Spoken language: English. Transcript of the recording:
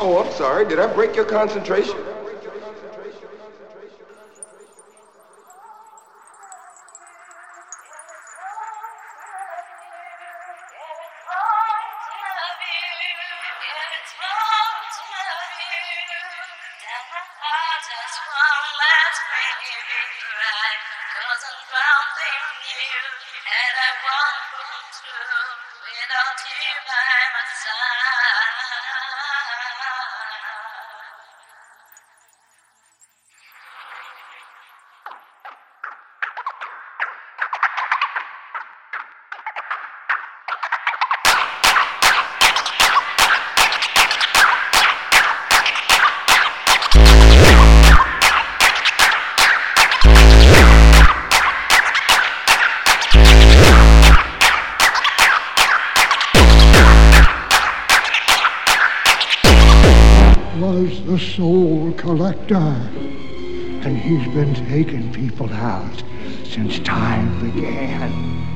Oh, I'm sorry. Did I break your concentration? Was the soul collector. And he's been taking people out since time began.